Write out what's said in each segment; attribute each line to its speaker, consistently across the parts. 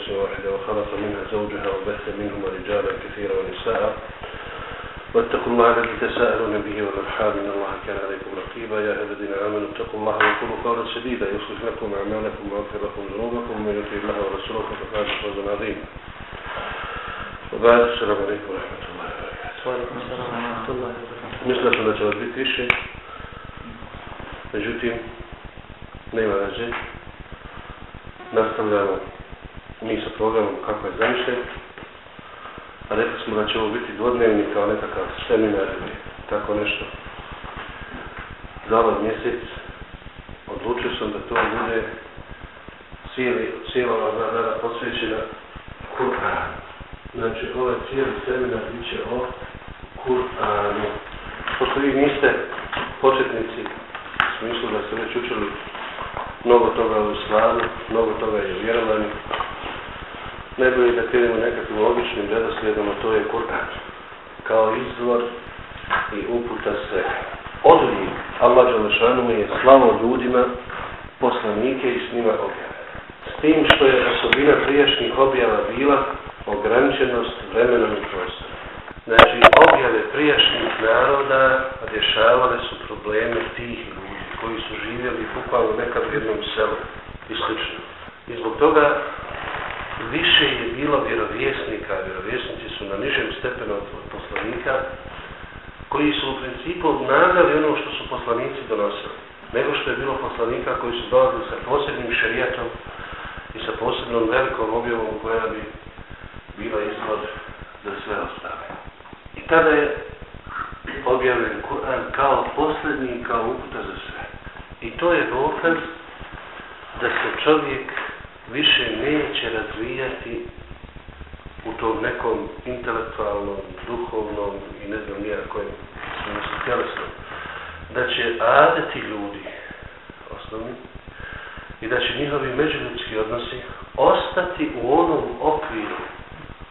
Speaker 1: نفس واحدة وخلق منها زوجها وبث منهما رجالا كثيرا ونساء. واتقوا الله الذي تساءلون به والأرحام. إن الله كان عليكم رقيبا. يا أيها الذين آمنوا اتقوا الله وقولوا قولا سديدا. يصلح لكم أعمالكم ويغفر لكم ذنوبكم. ومن يطع الله ورسوله فقد فاز فوزا عظيما. وبعد السلام عليكم ورحمة الله وبركاته.
Speaker 2: وعليكم السلام ورحمة الله وبركاته.
Speaker 1: da će vas biti više, međutim, nema rađe. Nastavljamo mi sa programom kako je zamišljen, a rekli smo da će ovo biti dvodnevni kao nekakav seminar ili tako nešto. Za ovaj mjesec odlučio sam da to bude cijeli, cijela ova dva dana posvećena Kur'anu. Znači, ovaj cijeli seminar bit će o Kur'anu. Pošto vi niste početnici, u smislu da ste već učili mnogo toga u slavu, mnogo toga je u vjerovanju, najbolje da krenemo nekakvim logičnim redoslijedom, a to je Kur'an. Kao izvor i uputa sve. uvijek. Allah Đalešanu je slavo ljudima poslanike i s njima objave. S tim što je osobina prijašnjih objava bila ograničenost vremenom i prostorom. Znači, objave prijašnjih naroda rješavale su probleme tih ljudi koji su živjeli bukvalno nekad u jednom selu i slično. I zbog toga više je bilo vjerovjesnika, vjerovjesnici su na nižem stepenu od poslanika, koji su u principu obnagali ono što su poslanici donosili, nego što je bilo poslanika koji su dolazili sa posebnim šarijatom i sa posebnom velikom objavom koja bi bila izvod za sve ostale. I tada je objavljen Kur'an kao posljednji, kao uputa za sve. I to je dokaz da se čovjek više neće razvijati u tom nekom intelektualnom, duhovnom i ne znam nijakojem smislu tjelesnom. Da će adeti ljudi, osnovni, i da će njihovi međuljudski odnosi ostati u onom okviru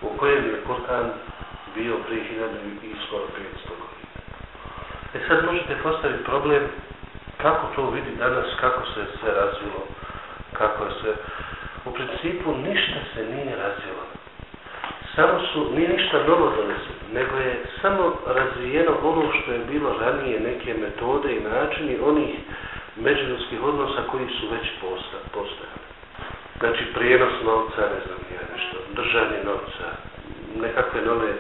Speaker 1: u kojem je Kur'an bio prije 1000 i skoro 500 godina. E sad možete postaviti problem kako to vidi danas, kako se sve razvilo, kako je sve... U principu ništa se nije razvilo. Samo su, nije ništa novo doneseno, nego je samo razvijeno ono što je bilo ranije, neke metode i načini onih međuljudskih odnosa koji su već postojali. Znači prijenos novca, ne znam ja nešto, držanje novca, nekakve nove,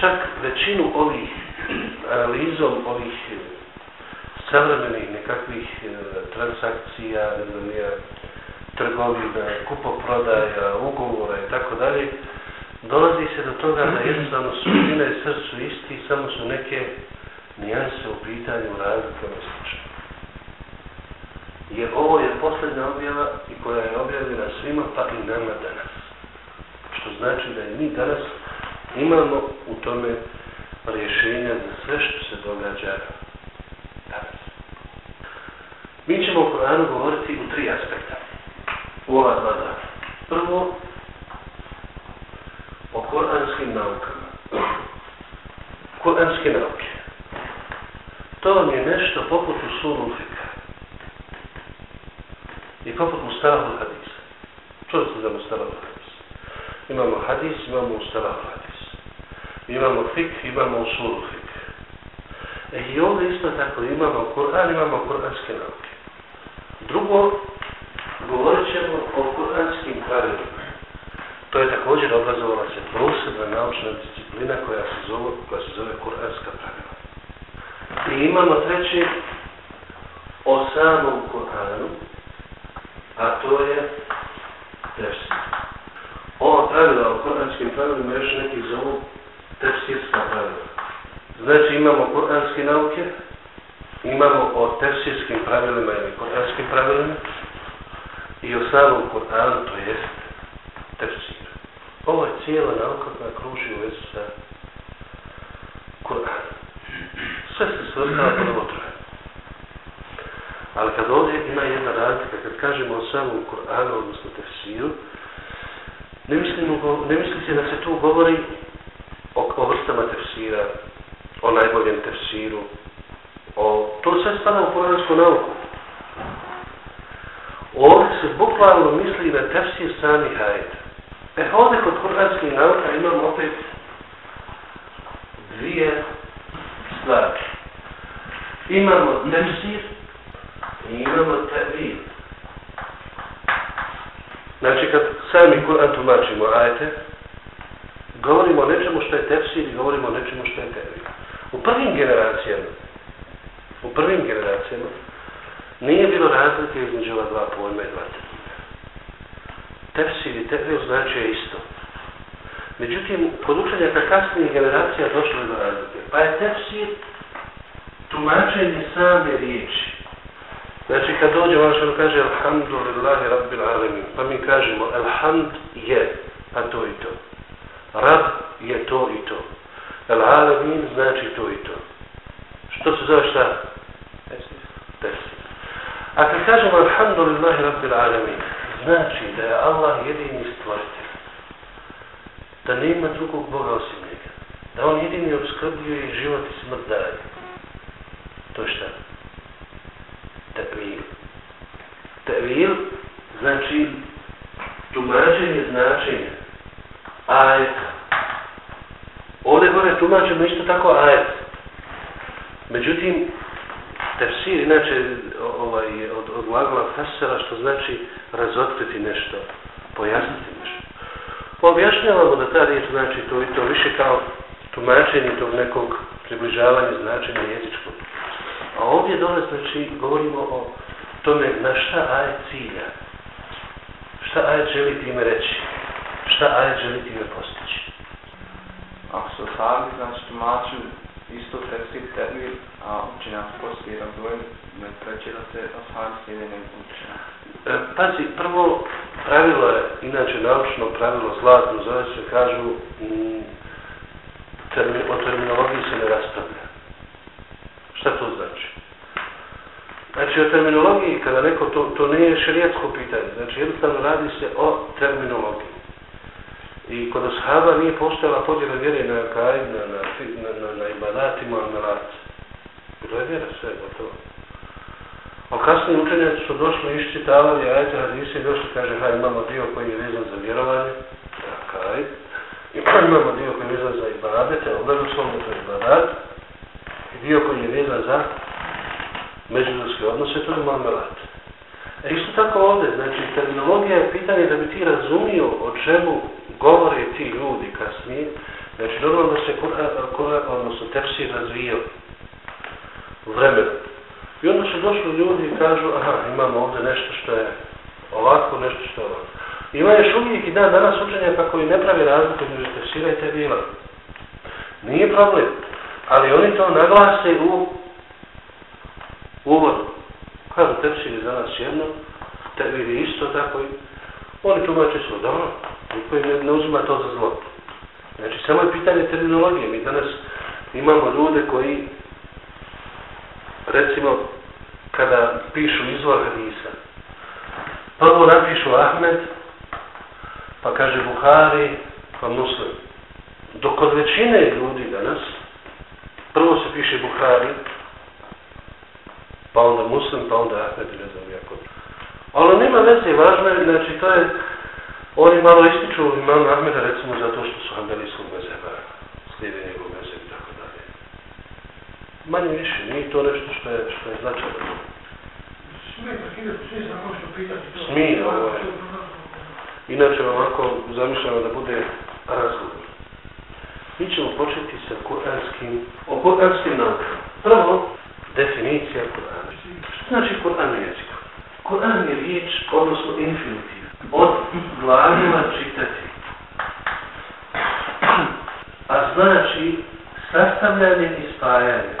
Speaker 1: čak većinu ovih eh, analizom ovih eh, savremenih nekakvih e, transakcija, ne znam ja, trgovina, kupoprodaja, ugovora i tako dalje, dolazi se do toga da jednostavno suština i srcu isti, samo su neke nijanse u pitanju razlikama slične. Jer ovo je posljedna objava i koja je objavljena svima, pa i nama danas. Što znači da i mi danas imamo u tome rješenja za sve što se događa danas. Mi ćemo o Koranu govoriti u tri aspekta. U ova dva dana. Prvo, o koranskim naukama. Koranske nauke. To vam je nešto poput usulu fika. I poput Mustalahu hadisa. Čuli ste za Mustalahu hadisa? Imamo hadis, imamo Mustalahu hadis. Imamo fik, imamo usulu fik. E i ovdje isto tako imamo Koran, imamo koranske nauke. Drugo, govorit ćemo o kuranskim pravilima. To je također obrazovala se posebna naučna disciplina koja se zove, koja se zove kuranska pravila. I imamo treći o samom Kur'anu, a to je tefsir. Ova pravila o kuranskim pravilima još neki zovu tefsirska pravila. Znači imamo kuranske nauke, imamo o tefsirskim pravilima ili kuranskim pravilima i o samom Kur'anu, to jest tefsir. Ovo je cijela nauka koja kruži u vezi sa Kur'anom. Sve se svrstava prvo troje. Ali kad ovdje ima jedna razlika, kad kažemo o samom Kur'anu, odnosno tefsiru, ne, mislimo, ne mislite da se tu govori o, o vrstama tefsira, o najboljem tefsiru, o, to sve spada u kuransku nauku. Ovdje se bukvalno misli na tefsir samih ajeta. E ovdje kod kuranskih nauka imamo opet dvije stvari. Imamo tefsir i imamo tevil. Znači kad sami Kur'an tumačimo ajete, govorimo o nečemu što je tefsir i govorimo o nečemu što je tevil. U prvim generacijama, u prvim generacijama, nije bilo razlike između ova dva pojma i dva termina. Tefsir i tevil znači isto. Međutim, kod učenja ka kasnijih generacija došlo je do razlike. Pa je tefsir tumačenje same riječi. Znači, kad dođe, ono kaže Alhamdulillahi Rabbil Alamin, pa mi kažemo Alhamd je, pa to i to. Rab je to i to. Al Alamin znači to i to. Što se zove šta? A kad kažemo Alhamdulillahi Rabbil Alamin, znači da je Allah jedini stvoritelj. Da nema drugog Boga osim njega. Da on jedini obskrbljuje i život i smrt daje. To je šta? Tevil. Tevil znači tumačenje značenja. Ajet. Ovdje gore tumačimo isto tako ajet. Međutim, tefsir, inače, ovaj, od, od lagla fesera, što znači razotkriti nešto, pojasniti nešto. Objašnjavamo da ta riječ znači to i to više kao tumačenje tog nekog približavanja značenja jezičkog. A ovdje dole, znači, govorimo o tome na šta ajet cilja. Šta ajet želi time reći? Šta ajet želi time postići?
Speaker 2: Ako se sahabi, znači, tumaču isto tefsir termin, a učenjaci poslije razvojeni, ne preće da se sahabi slijede nego učenjaci.
Speaker 1: E, pazi, prvo pravilo je, inače naučno pravilo zlatno, zove se, kažu, m, termi, o terminologiji se ne raspravlja. Šta to znači? Znači, o terminologiji, kada neko, to, to ne je pitanje, znači, jednostavno radi se o terminologiji. I kod ashaba nije postojala podjela vjere na kaj, na, na, na, na, na ibadatima, na laci. Bilo je vjera sve, gotovo. A kasnije učenjaci su došli i iščitavali, ajte, hadise, došli, kaže, haj, imamo dio koji je vezan za vjerovanje, kaj, imamo dio koji je vezan za ibadete, obrazoslovno to je ibadat, i dio koji je vezan za međuljudske odnose, to je mamelat. E isto tako ovdje, znači terminologija je pitanje da bi ti razumio o čemu govore ti ljudi kasnije, znači normalno se Kur'an, odnosno tepsi razvijao u vremenu. I onda su došli ljudi i kažu, aha, imamo ovdje nešto što je ovako, nešto što je ovako. Ima još uvijek i dan danas učenja pa kako i ne pravi razliku među tefsira i tevila. Nije problem. Ali oni to naglase u uvodu. Kažu, tefsir je za nas jedno, tevil je isto tako i oni tumače su da, niko ne, ne uzima to za zlo. Znači, samo je pitanje terminologije. Mi danas imamo ljude koji, recimo, kada pišu izvor hadisa, prvo napišu Ahmed, pa kaže Buhari, pa Muslim. Dok od većine ljudi danas, prvo se piše Buhari, pa onda Muslim, pa onda Ahmed, ne znam jako. Ali ono nema veze, važno je, znači to je, oni malo ističu imam Ahmeda recimo zato što su Hanbelijskog mezeba, slijede njegov mezeb i tako dalje. Manje više, nije to nešto što je, što je značajno. Smije, ovo je. Inače ovako zamišljamo da bude razgovor. Mi ćemo početi sa kuranskim, o kuranskim naukama. Prvo, definicija Kur'ana. Što znači Kur'an u jeziku? Kur'an je riječ, odnosno infinitiv, od glagola čitati. A znači sastavljanje i spajanje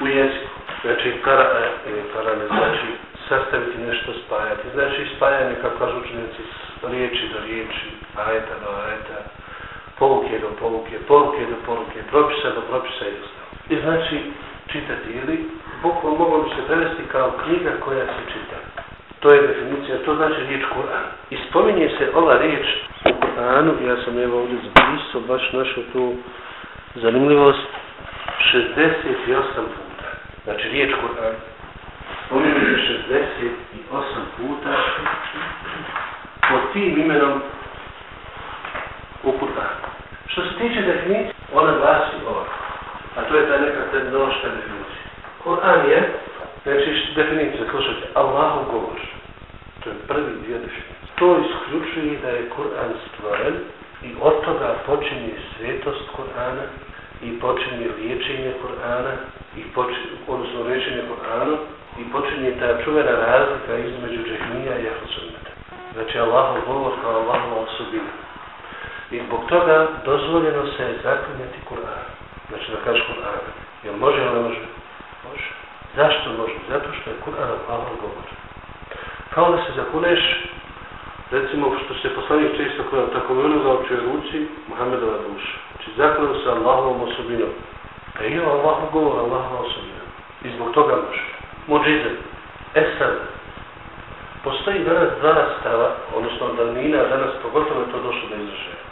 Speaker 1: u jeziku. Znači, kara, e, e kara ne znači sastaviti nešto, spajati. Znači, spajanje, kako kažu učenici, riječi do riječi, ajeta do ajeta, pouke do pouke, poruke do poruke, propisa do propisa i ostalo. I znači čitati ili bukvalno mogu bi se prevesti kao knjiga koja se čita. To je definicija, to znači riječ Kur'an. I spominje se ova riječ u Kur'anu, ja sam evo ovdje zapisao, baš našao tu zanimljivost, 68 puta. Znači riječ Kur'an. Spominje se 68 puta pod tim imenom u Kur'anu. Što se tiče definicije, ona glasi ovako. A to je ta neka terminološka definicija. Kur'an je, znači definicija, slušajte, Allahov govor. To je prvi dio definicije. To isključuje da je Kur'an stvoren i od toga počinje svetost Kur'ana i počinje liječenje Kur'ana i počinje, odnosno liječenje Kur'ana i počinje ta čuvena razlika između džehmija i ahlusunnata. Znači Allahov govor kao Allahova osobina. I zbog toga dozvoljeno se je zaklinjati Kur'an. Znači da kažeš Kur'an. Jel može ili ne može? Može. Zašto može? Zato što je Kur'an Allahov govor. Kao da se zakuneš, recimo što se poslanik često koja tako mi onoga općuje ruci, Muhammedova duša. Znači zaklinu se Allahovom osobinom. A je Allahov govor, Allahova osobina. I zbog toga može. Mođize. Esan. Postoji danas dva stava, odnosno danina, danas pogotovo je to došlo da izražaje.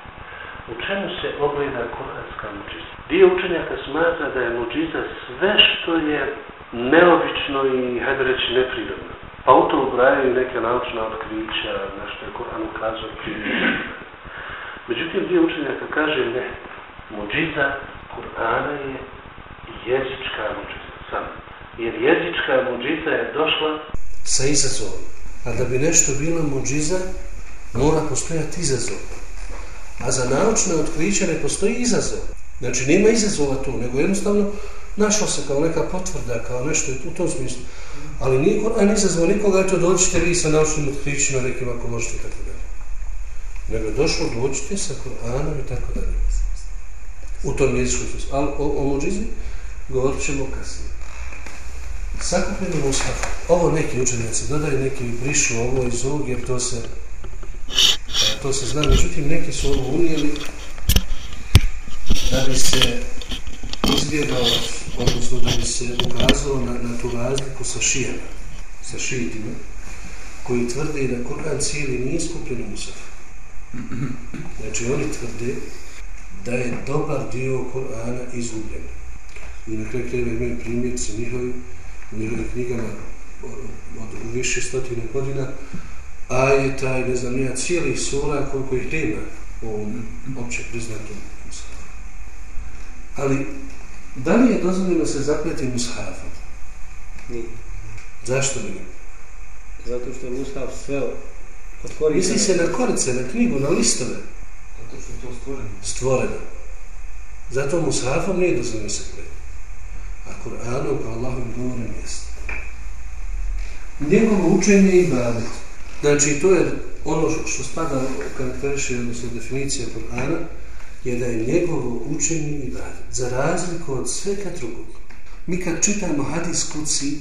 Speaker 1: U čemu se ogleda kuranska muđiza? Dio učenjaka smatra da je muđiza sve što je neobično i, hajde reći, neprirodno. Pa u to ubrajaju neke naučne otkrića, na što je Koran ukazao primjer. Međutim, dio učenjaka kaže ne. Muđiza Kur'ana je jezička muđiza. Sam. Jer jezička muđiza je došla sa izazovom. A da bi nešto bilo muđiza, mora postojati izazov. A za naučne otkriće ne postoji izazov. Znači, nema izazova tu, nego jednostavno našla se kao neka potvrda, kao nešto u tom smislu. Ali nije Koran izazvao nikoga, eto dođite vi sa naučnim otkrićima nekim ako možete tako dalje. Nego je došlo, dođite sa Koranom i tako dalje. U tom jezičkom smislu. Ali o, o muđizi govorit ćemo kasnije. Sakupljeni Mustaf. Ovo neki učenjaci dodaju, neki brišu ovo iz ovog, jer to se to se zna, međutim neki su ovo unijeli da bi se izbjegao, odnosno da bi se ukazalo na, na tu razliku sa šijama, sa šijitima, koji tvrde da Kur'an cijeli nije skupljen u Musafu. Znači oni tvrde da je dobar dio Kur'ana izgubljen. I na kraju kreve imaju primjerci njihovi, u njihovim knjigama od, od više stotine godina, a je taj, ne znam nija cijelih sura koliko ih nema u ovom opće priznatom Musafu. Ali, da li je dozvoljeno se zapleti mushafom?
Speaker 3: Nije.
Speaker 1: Zašto nije?
Speaker 3: Zato što je mushaf sve od korice.
Speaker 1: Misli se na korice, na knjigu, na listove.
Speaker 3: Zato što je to stvoreno.
Speaker 1: Stvoreno. Zato mushafom nije dozvoljeno se pleti. A Kur'anom kao Allahom govorim jest. Njegovo učenje i badet. Znači, to je ono što spada u karakteriše, odnosno definicija Kur'ana, je da je njegovo učenje i ibadet, za razliku od svega drugog. Mi kad čitamo hadis kuci,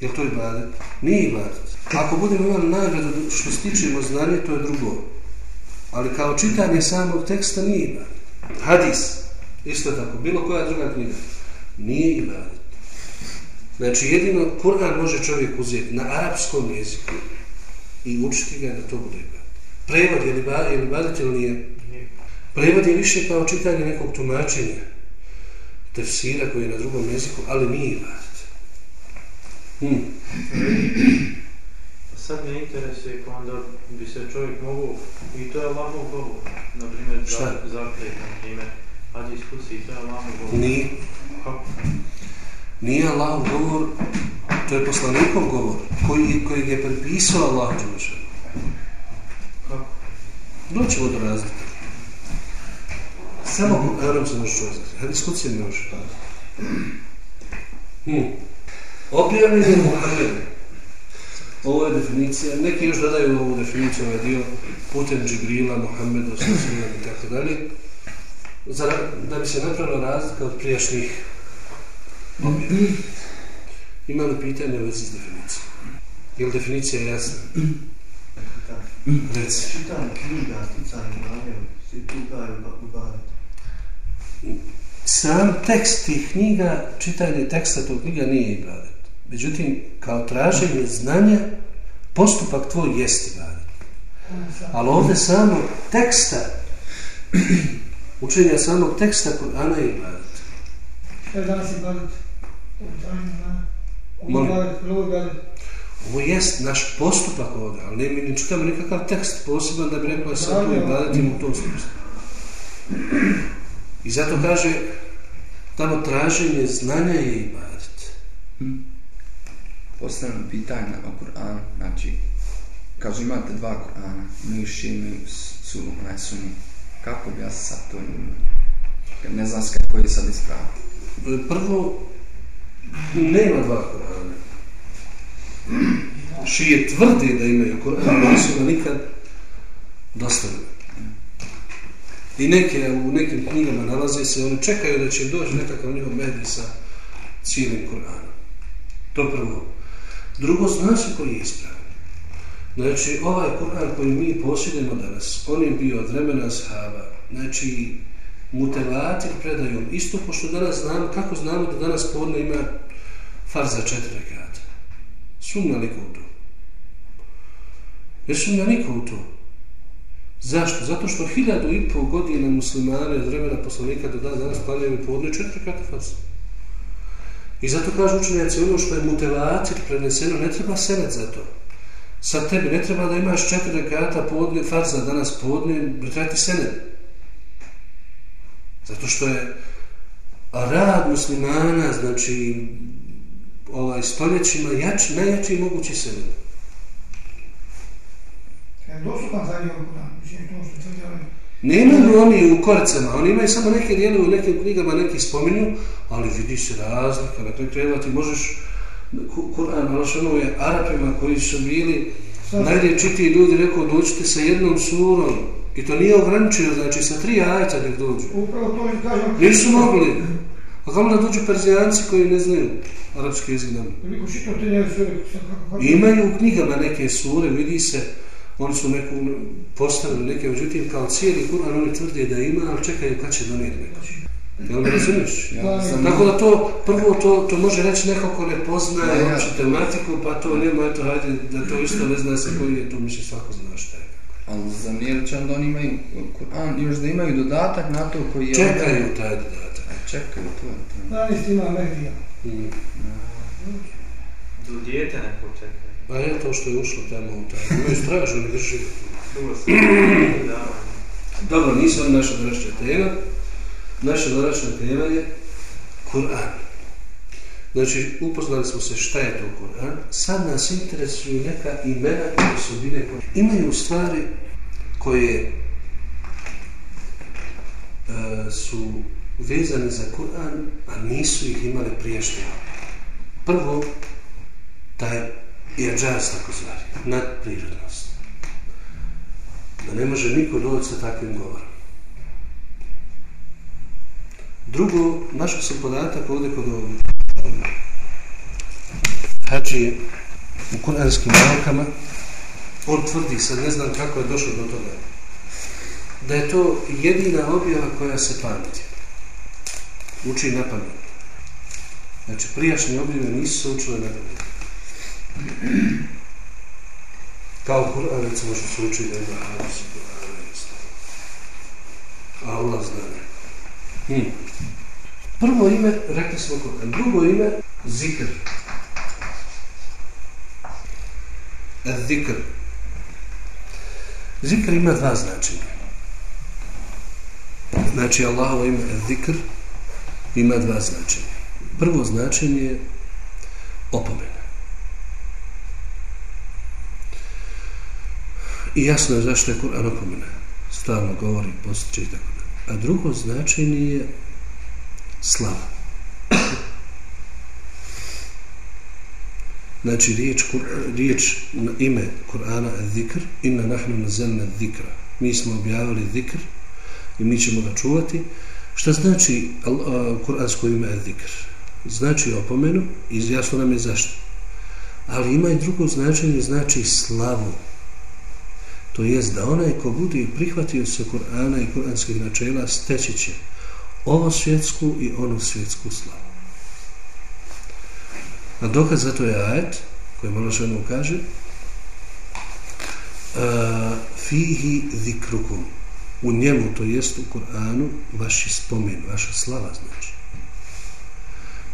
Speaker 1: je to ibadet? Nije ibadet. Ako budemo imali nagradu što stičemo znanje, to je drugo. Ali kao čitanje samog teksta nije ibadet. Hadis, isto tako, bilo koja druga knjiga, nije ibadet. Znači, jedino Kur'an može čovjek uzeti na arapskom jeziku, i učiti ga da to bude ibadet. Prevod je li, je li ibadet ili nije? Prevod je više kao čitanje nekog tumačenja tefsira koji je na drugom jeziku, ali nije ibadet. Hmm.
Speaker 3: Sad me interesuje pa onda bi se čovjek mogu, i to je Allahov govor, na primjer, zakljeg, na primjer, Hadis Kusi, to je Allahov govor.
Speaker 1: Nije.
Speaker 3: Kako?
Speaker 1: Nije Allahov govor, to je poslanikov govor, koji, koji je prepisao Allah Đelešan.
Speaker 3: Kako?
Speaker 1: Doćemo do razlike. Eurom se može čovjek. Hadis Kusi ne može. Hmm. Objavljen je Muhammed. Ovo je definicija, neki još dodaju ovu definiciju, ovaj dio, putem Džibrila, Muhammeda, Sosina i tako dalje, da bi se napravila razlika od prijašnjih objava. Ima li pitanje u vezi s definicijom? Je li definicija jasna?
Speaker 4: Reci. Čitam knjiga, sticanje znanja, svi pitaju, pa
Speaker 1: sam tekst tih knjiga, čitanje teksta tog knjiga nije ibadet. Međutim, kao traženje znanja, postupak tvoj jest ibadet. Ali ovdje samo teksta, učenja samog teksta Kur'ana je ibadet.
Speaker 4: Je danas ibadet? Ovo ibadet.
Speaker 1: Ovo jest naš postupak ovdje, ali ne mi ne čitamo nikakav tekst poseban da bi rekao da sad tu ibadetim u tom smislu. I zato kaže, tamo traženje znanja je ibadet.
Speaker 5: Postavljam pitanje o Kur'anu, znači, kaže imate dva Kur'ana, imaju imaju su, onaj suni. Kako bi ja sad to imao? Ne znam s koji je sad ispraviti.
Speaker 1: Prvo, nema dva Korana. Šije tvrde da imaju Koran, ali su ga nikad dostavili. I neke, u nekim knjigama nalaze se, oni čekaju da će doći nekakav njihov medij sa cijelim Koranom. To prvo. Drugo, zna se koji je ispravan. Znači, ovaj Koran koji mi posjedimo danas, on je bio od vremena sahaba. Znači, mutevatir predajom. Isto pošto danas znamo, kako znamo da danas podne ima farza četiri rekata. Sumnja niko u to. Ne sumnja niko u to. Zašto? Zato što hiljadu i pol godina muslimane od vremena poslanika do dan danas planjaju podne četiri rekata farza. I zato kažu učenjaci, ono što je mutelatir preneseno, ne treba senet za to. Sad tebi ne treba da imaš četiri rekata podne, farza danas podne, treba ti senet. Zato što je rad muslimana, znači, ovaj, stoljećima jači, najjači mogući senet.
Speaker 4: Dostupan za njegov Kur'an, mislim, to što tvrđali.
Speaker 1: Nemaju oni u koricama, oni imaju samo neke dijele u nekim knjigama, neki spominju, ali vidi se razlika, na kraju krajeva ti možeš, Kur'an, ali ono je Arapima koji su bili najriječitiji ljudi, rekao, dođite sa jednom surom, i to nije ograničio, znači sa tri ajta nek dođu.
Speaker 4: Upravo to i kažem.
Speaker 1: Nisu mogli. A kamo da dođu perzijanci koji ne znaju arapski jezik. Imaju u knjigama neke sure, vidi se, oni su neku postavili neke, međutim kao cijeli Kur'an oni tvrde da ima, ali čekaju kad će donijeti neko. Jel me razumiješ?
Speaker 5: Ja sam
Speaker 1: Tako da to, prvo to, to može reći neko ko ne poznaje
Speaker 5: Ja, ja.
Speaker 1: tematiku, pa to nema, eto, hajde, da to isto ne zna se koji je, to misli svako zna šta je.
Speaker 5: Ali zamijerit će onda oni imaju Kur'an, još da imaju dodatak na to koji je...
Speaker 1: Čekaju taj dodatak.
Speaker 5: A, Čekaju, to je to.
Speaker 4: Danas ima Mehdija.
Speaker 1: Mm.
Speaker 3: Do dijete neko čeka.
Speaker 1: Pa je to što je ušlo tamo u taj. Imaju stražu, ne drži. Dobro, nisam naša današnja tema. Naša današnja tema je Kur'an. Znači, upoznali smo se šta je to Kur'an. Sad nas interesuju neka imena i osobine koje imaju stvari koje e, su vezane za Kur'an, a nisu ih imale priješnje. Prvo, taj iadžas, tako zvari, nadprirodnost. Da ne može niko doći sa takvim govorom. Drugo, našao sam podatak ovdje kod ovog hađije u kuranskim naukama, on tvrdi, sad ne znam kako je došao do toga, da je to jedina objava koja se pamti. Uči na pamet. Znači, prijašnje objave nisu se učile na pamet. Kao Kur'an, recimo, što se uči da ima hadis u Kur'anu. Allah zna. Hmm. Prvo ime, rekli smo Kur'an. Drugo ime, zikr. Zikr. Zikr ima dva značenja. Znači, Allahovo ime zikr ima dva značenja. Prvo značenje je opomena. I jasno je zašto je Kur'an opomena. Stalno govori, postiče i tako da. A drugo značenje je slava. Znači, riječ, Kur- riječ na ime Kur'ana zikr, inna nahnu nazalna zikra. Mi smo objavili zikr i mi ćemo ga čuvati. Šta znači al- a, kuransko ime zikr? Znači opomenu i jasno nam je zašto. Ali ima i drugo značenje, znači slavu. To jest da onaj ko bude prihvatio se Kur'ana i kuranskih načela steći će ovo svjetsku i onu svjetsku slavu. A dokaz za to je ajet, koji malo što kaže, uh, fihi zikrukum, u njemu, to jest u Kur'anu, vaši spomen, vaša slava znači.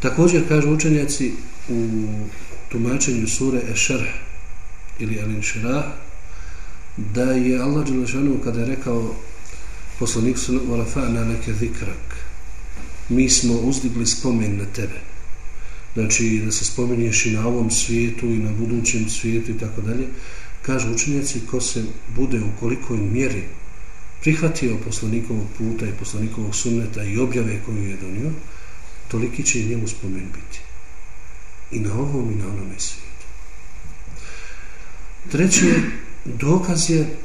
Speaker 1: Također kažu učenjaci u tumačenju sure Ešerh ili Alin Širah da je Allah Đelešanu kada je rekao poslanik su na neke zikrak mi smo uzdigli spomen na tebe. Znači da se spominješ i na ovom svijetu i na budućem svijetu i tako dalje. Kažu učenjaci ko se bude u kolikoj mjeri prihvatio poslanikovog puta i poslanikovog sunneta i objave koju je donio toliki će njemu spomen biti. I na ovom i na onome svijetu. Treći je dokaz je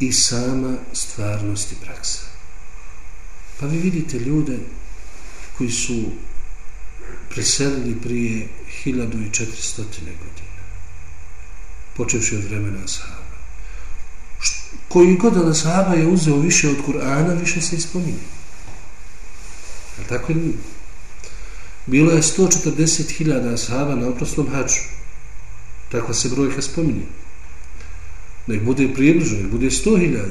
Speaker 1: i sama stvarnost i praksa pa vi vidite ljude koji su preselili prije 1400 godina počevši od vremena Ashaba koji god od Ashaba je uzeo više od Kur'ana više se ispominje je tako ili bilo je 140.000 ashaba na oprosnom hađu. Takva se brojka spominje. Nek bude približno, nek bude 100.000.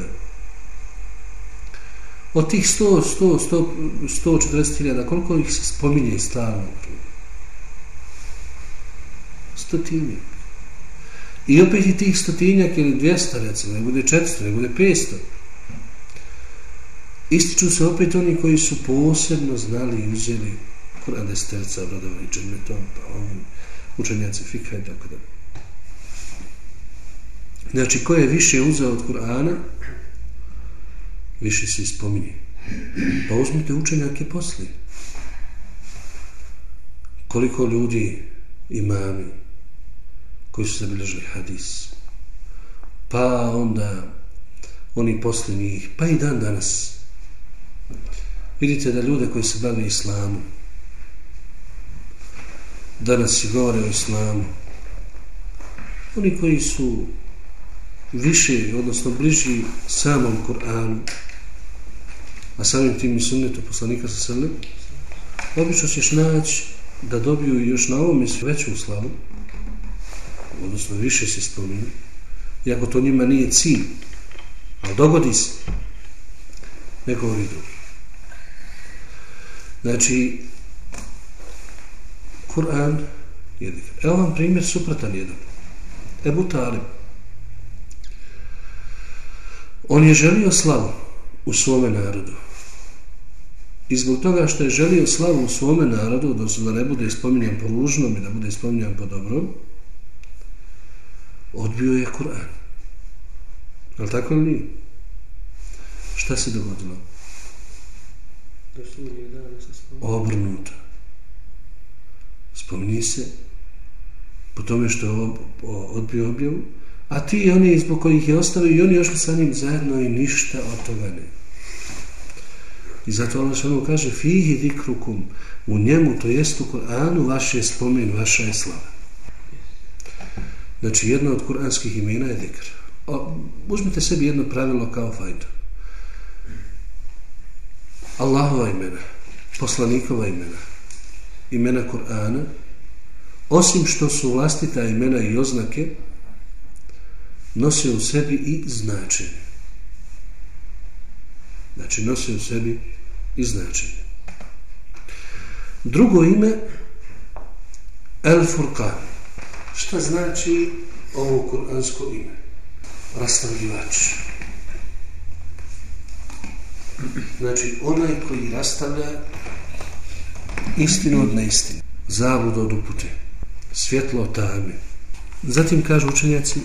Speaker 1: Od tih 100, 100, 100, 140.000, koliko ih se spominje stalno? Stotinjak. I opet i tih stotinjak ili 200, recimo, ne bude 400, ne bude 500. Ističu se opet oni koji su posebno znali i uzeli Kur'an desterca obradovani džennetom, pa ovim učenjaci fika i tako da. Znači, ko je više uzeo od Kur'ana, više se ispominje. Pa uzmite učenjake poslije. Koliko ljudi imami koji su zabilježili hadis, pa onda oni poslije njih, pa i dan danas. Vidite da ljude koji se bave islamom, danas i govore o islamu. Oni koji su više, odnosno bliži samom Kur'anu, a samim tim i sunnetu poslanika sa srnem, obično ćeš naći da dobiju još na ovom mjestu veću slavu, odnosno više se spominu, iako to njima nije cilj, ali dogodi se, ne govori drugi. Znači, Kur'an je. Evo vam primjer suprotan jedan. Ebu Talib. On je želio slavu u svome narodu. I zbog toga što je želio slavu u svome narodu, da ne bude spominjan po ružnom i da bude spominjan po dobrom, odbio je Kur'an. Je li tako li nije? Šta se dogodilo? Obrnuto Spomni se po tome što je odbio objavu, a ti i oni zbog kojih je ostavio i oni još sa njim zajedno i ništa od toga ne. I zato Allah što kaže fihi dikrukum u njemu, to jest u Koranu, vaš je spomen, vaša je slava. Znači, jedno od kuranskih imena je dikr. O, uzmite sebi jedno pravilo kao fajto. Allahova imena, poslanikova imena, imena Kur'ana, osim što su vlastita imena i oznake, nose u sebi i značenje. Znači, nose u sebi i značenje. Drugo ime, El Furqan. Šta znači ovo kuransko ime? Rastavljivač. Znači, onaj koji rastavlja istinu od neistine, zavod od upute, svjetlo od tame. Zatim kažu učenjaci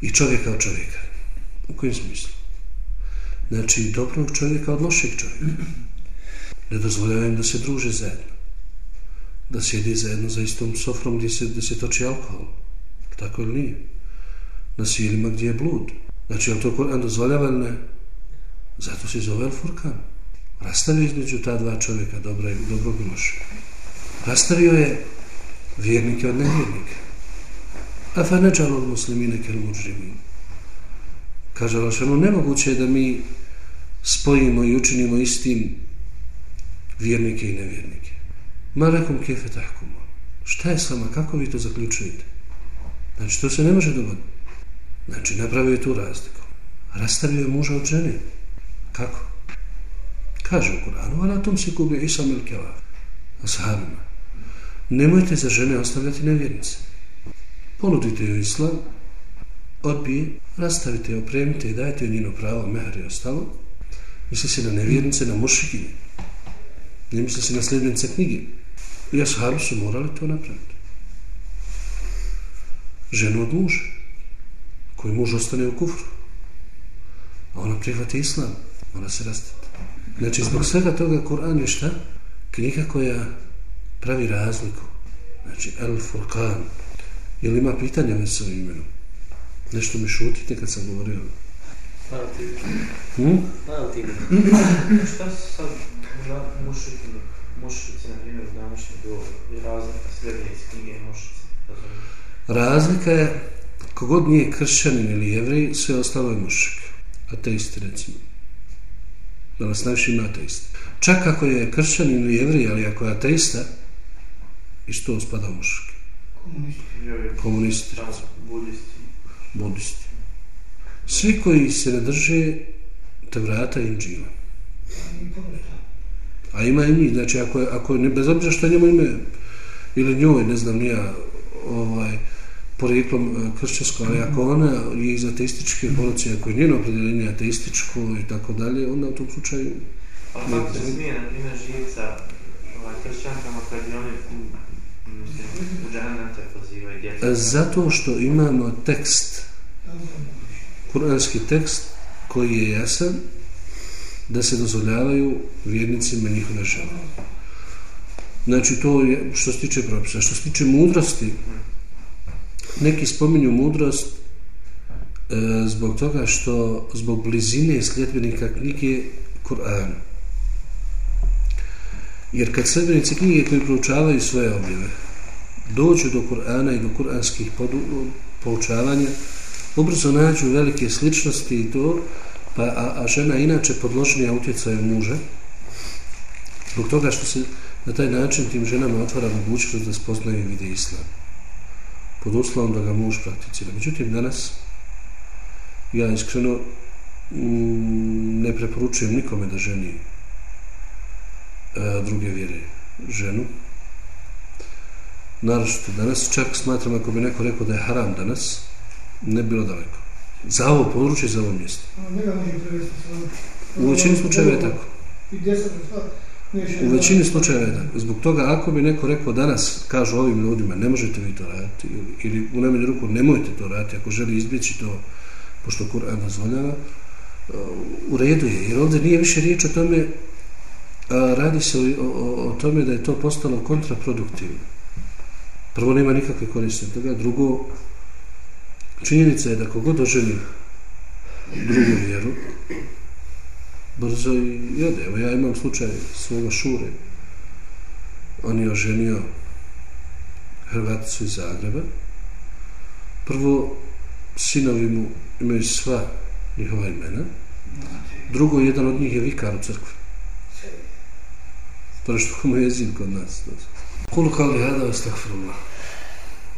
Speaker 1: i čovjeka od čovjeka. U kojem smislu? Znači, dobrog čovjeka od lošeg čovjeka. Ne dozvoljavaju da se druže zajedno. Da sjedi zajedno za istom sofrom gdje se, gdje se toči alkohol. Tako ili nije? Na silima gdje je blud. Znači, je to Koran dozvoljava ili ne? Zato se zove Al-Furkan rastavio između ta dva čovjeka, dobra i dobrog i loša. Rastavio je vjernike od nevjernika. A fa neđalo muslimine kel muđrimi. Kaže Lašanu, nemoguće je da mi spojimo i učinimo istim vjernike i nevjernike. Ma rekom kefe tahkumo. Šta je s vama? Kako vi to zaključujete? Znači, to se ne može dogoditi. Znači, napravio je tu razliku. Rastavio je muža od žene. Kako? Kaže u Kur'anu, a na tom se kubio Isam sam ilkeva. Ashabima. Nemojte za žene ostavljati nevjernice. Ponudite joj islam, odbije, rastavite je, opremite i dajte joj njeno pravo, mehar i ostalo. Misli se na nevjernice, na mušikinje. Ne misli se na sljednice knjige. I ashabi su morali to napraviti. Ženu od muža, koji muž ostane u kufru. A ona prihvati islam, ona se rastati. Znači, zbog svega toga, Kur'an je šta? Knjiga koja pravi razliku. Znači, El Furqan. Je li ima pitanja već sa imenom? Nešto mi šutite kad sam govorio.
Speaker 3: Hvala ti.
Speaker 1: Hm?
Speaker 3: Hvala ti. Šta su sad mušiti, mušici, na primjer, u današnjem dobu? Je razlika srednje iz knjige i mušici?
Speaker 1: Razlika je, kogod nije kršćanin ili jevrej, sve ostalo je mušik. Ateisti, recimo. Da nas najviše ima ateisti. Čak ako je kršćanin ili jevrej, ali ako je ateista, isto spada u mušik.
Speaker 6: Komunisti.
Speaker 3: Budisti.
Speaker 1: budisti. Svi koji se ne drže te vrata i inđila.
Speaker 6: I podosta.
Speaker 1: A ima i njih, znači ako je, ako je ne, bez obzira što njemu ime ili njoj, ne znam, nija ovaj, porijeklom e, kršćansko, ali ako ona je iz ateističke policije, ako je njeno opredeljenje ateističko i tako dalje, onda u tom slučaju
Speaker 3: Ali kako se smije, na primjer, živjeti sa ovaj, kršćankama kad je oni
Speaker 1: zato što imamo tekst, kuranski tekst koji je jasan da se dozvoljavaju vjernicima njihove žene. Znači to je što se tiče propisa. Što se tiče mudrosti, neki spominju mudrost e, zbog toga što zbog blizine sljedbenika knjige Kur'ana. Jer kad sljedbenici knjige koji proučavaju svoje objave dođu do Kur'ana i do kuranskih poučavanja, ubrzo nađu velike sličnosti i to, pa, a, a žena inače podložnija utjecaju muža, zbog toga što se na taj način tim ženama otvara mogućnost da spoznaju i vide islam. Pod uslovom da ga muž prakticira. Međutim, danas ja iskreno m, ne preporučujem nikome da ženi e, druge vjere ženu. Naravno, danas čak smatram ako bi neko rekao da je haram danas, ne bi bilo daleko. Za ovo područje, za ovo mjesto.
Speaker 6: Sve.
Speaker 1: U većini slučajeva je tako. U većini slučajeva je tako. Zbog toga, ako bi neko rekao danas, kažu ovim ljudima, ne možete vi to raditi, ili, ili u najmanju ruku, nemojte to raditi, ako želi izbjeći to, pošto Kur'an dozvoljava, uh, u redu je, jer ovdje nije više riječ o tome, a, radi se o, o, o tome da je to postalo kontraproduktivno. Prvo, nema nikakve koriste od toga, drugo, činjenica je da kogod oženi drugu vjeru, brzo i jede. Evo ja imam slučaj svoga šure. On je oženio Hrvaticu iz Zagreba. Prvo, sinovi mu imaju sva njihova imena. Drugo, jedan od njih je vikar u crkvi. Prvo što mu je jezin kod nas. Kulu kao li hada, astagfirullah.